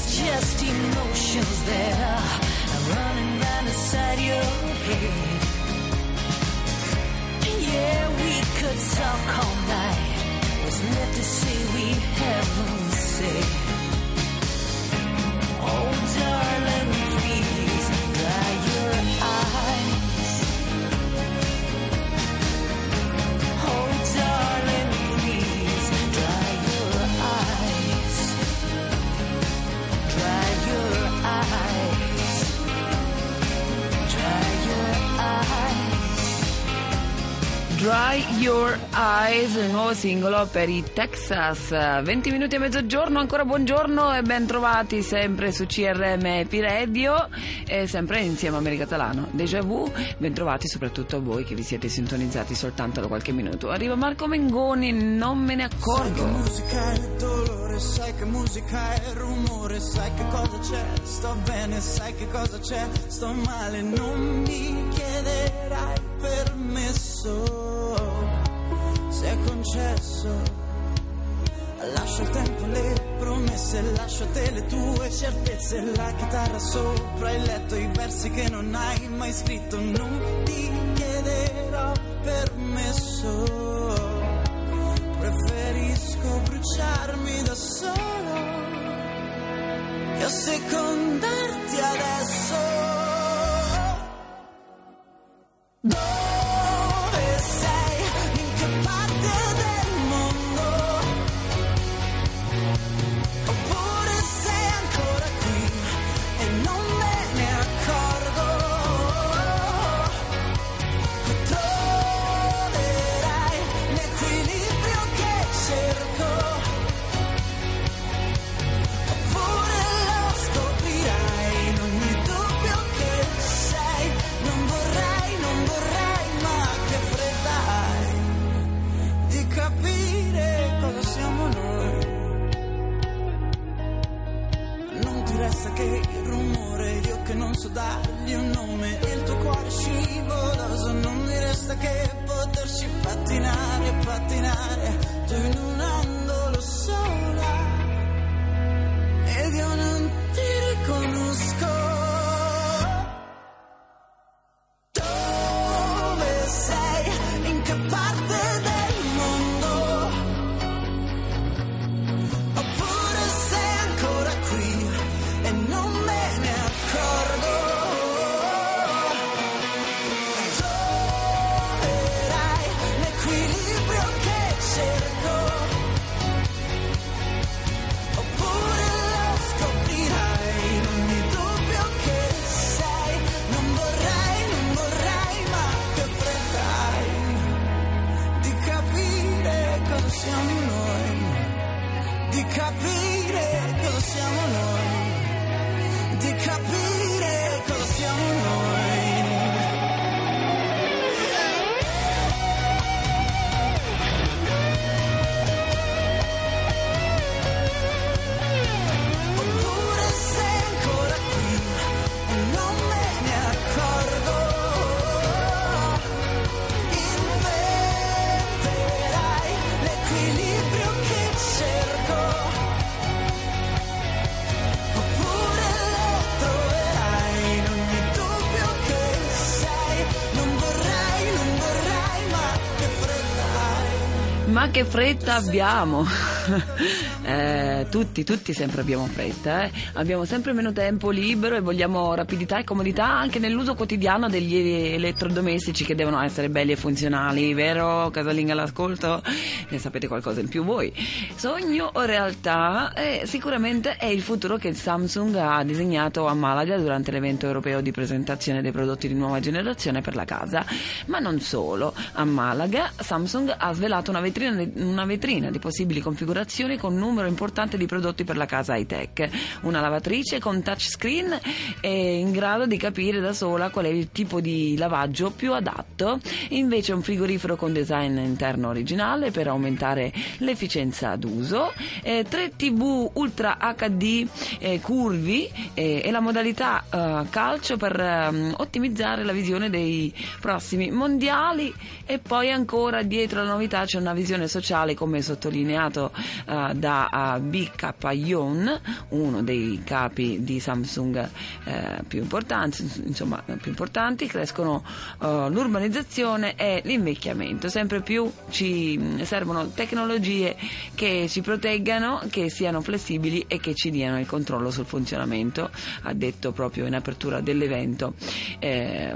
S6: It's just emotions that are running round inside your head. Yeah, we could talk all night. What's left to say we haven't said. Oh, darling, Dry Your Eyes,
S7: il nuovo singolo per i Texas. 20 minuti e mezzogiorno, ancora buongiorno e ben trovati sempre su CRM Happy Radio e sempre insieme a America Catalano. Déjà vu, ben trovati soprattutto a voi che vi siete sintonizzati soltanto da qualche minuto. Arriva Marco Mengoni, non me ne
S18: Sai che
S7: accorgo.
S18: musica è dolore, sai che musica è rumore, sai che cosa c'è, sto bene, sai che cosa c'è, sto male, non mi chiederai permesso, se è concesso. Lascio il tempo le promesse, lascio te le tue certezze, la chitarra sopra il letto, i versi che non hai mai scritto, non ti chiederò permesso. Preferisco bruciarmi da solo e assecondarti adesso.
S8: Ed io che non so dargli un nome? Il tuo cuore scivoloso non mi resta che poterci pattinare pattinare. Tu in un angolo sola ed io non ti riconosco Che fretta
S7: abbiamo! Tutti, tutti sempre abbiamo fretta, eh. abbiamo sempre meno tempo libero e vogliamo rapidità e comodità anche nell'uso quotidiano degli elettrodomestici che devono essere belli e funzionali, vero? Casalinga all'ascolto? Ne sapete qualcosa in più voi? Sogno o realtà? Eh, sicuramente è il futuro che Samsung ha disegnato a Malaga durante l'evento europeo di presentazione dei prodotti di nuova generazione per la casa. Ma non solo, a Malaga Samsung ha svelato una vetrina, una vetrina di possibili configurazioni con un numero importante di prodotti per la casa high tech. Una lavatrice con touchscreen è in grado di capire da sola qual è il tipo di lavaggio più adatto, invece un frigorifero con design interno originale per aumentare l'efficienza d'uso, eh, 3 TV Ultra HD eh, curvi eh, e la modalità eh, calcio per ehm, ottimizzare la visione dei prossimi mondiali. E poi ancora dietro la novità c'è una visione sociale come sottolineato eh, da uh, BK Yon, uno dei capi di Samsung eh, più importanti, insomma più importanti, crescono eh, l'urbanizzazione e l'invecchiamento, sempre più ci mh, servono tecnologie che ci proteggano, che siano flessibili e che ci diano il controllo sul funzionamento, ha detto proprio in apertura dell'evento eh,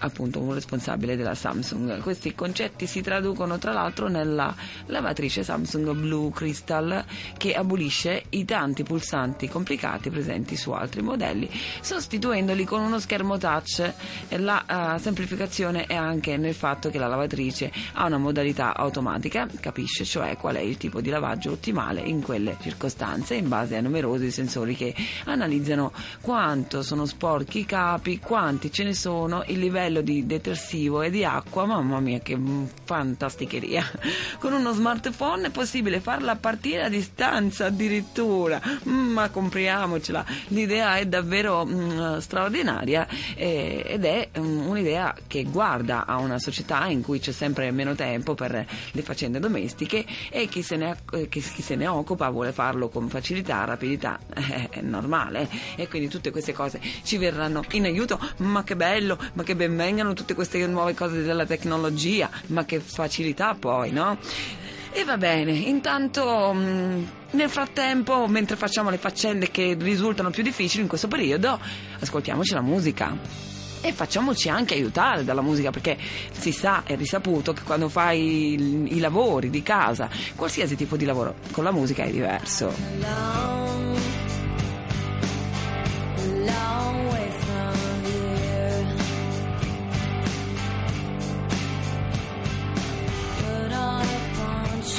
S7: appunto un responsabile della Samsung. Questi concetti si traducono tra l'altro nella lavatrice Samsung Blue Crystal che abolisce i tanti pulsanti complicati presenti su altri modelli, sostituendoli con uno schermo touch. La eh, semplificazione è anche nel fatto che la lavatrice ha una modalità automatica, capisce cioè qual è il tipo di lavaggio ottimale in quelle circostanze in base a numerosi sensori che analizzano quanto sono sporchi i capi, quanti ce ne sono, il livello di detersivo e di acqua, mamma mia che fantasticheria. Con uno smartphone è possibile farla partire a distanza addirittura, ma compriamocela, l'idea è davvero mm, straordinaria eh, ed è mm, un'idea che guarda a una società in cui c'è sempre meno tempo per le faccende domestiche e chi se ne, eh, chi- chi se ne occupa vuole farlo con facilità, rapidità, è normale. E quindi tutte queste cose ci verranno in aiuto, ma che bello, ma che benvengano tutte queste nuove cose della tecnologia, ma che facilità poi, no? E va bene, intanto mh, nel frattempo, mentre facciamo le faccende che risultano più difficili in questo periodo, ascoltiamoci la musica. E facciamoci anche aiutare dalla musica perché si sa, è risaputo che quando fai i lavori di casa, qualsiasi tipo di lavoro, con la musica è diverso.
S19: long, long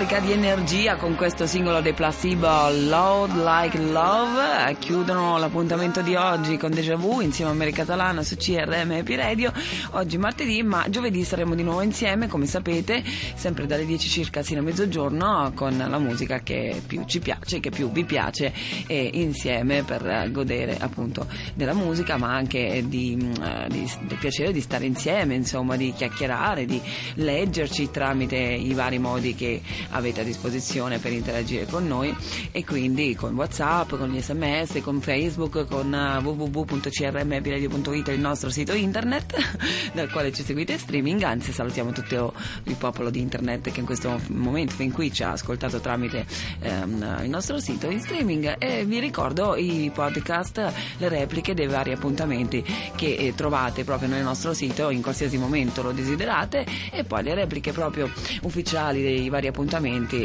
S7: carica di energia con questo singolo dei Placebo Load Like Love. Chiudono l'appuntamento di oggi con Deja Vu insieme a Mary Catalano su CRM Happy Radio. Oggi martedì ma giovedì saremo di nuovo insieme come sapete sempre dalle 10 circa sino a mezzogiorno con la musica che più ci piace che più vi piace e insieme per godere appunto della musica ma anche di, eh, di, del piacere di stare insieme insomma di chiacchierare di leggerci tramite i vari modi che avete a disposizione per interagire con noi e quindi con Whatsapp, con gli sms, con Facebook, con eh, www.crmbradio.it il nostro sito internet dal quale ci seguite in streaming, anzi salutiamo tutto il popolo di internet che in questo momento fin qui ci ha ascoltato tramite ehm, il nostro sito in streaming. E vi ricordo i podcast, le repliche dei vari appuntamenti che eh, trovate proprio nel nostro sito in qualsiasi momento lo desiderate e poi le repliche proprio ufficiali dei vari appuntamenti,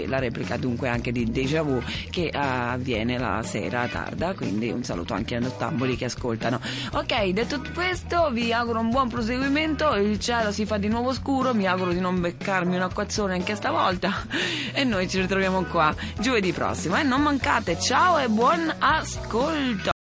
S7: la replica dunque anche di Deja Vu che avviene la sera tarda, quindi un saluto anche a nottamboli che ascoltano. Ok, detto questo vi auguro un buon proseguimento, il cielo si fa di nuovo scuro, mi auguro di non beccarmi un acquazzone anche stavolta. E noi ci ritroviamo qua giovedì prossimo. E non mancate, ciao e buon ascolto!